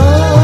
Oh.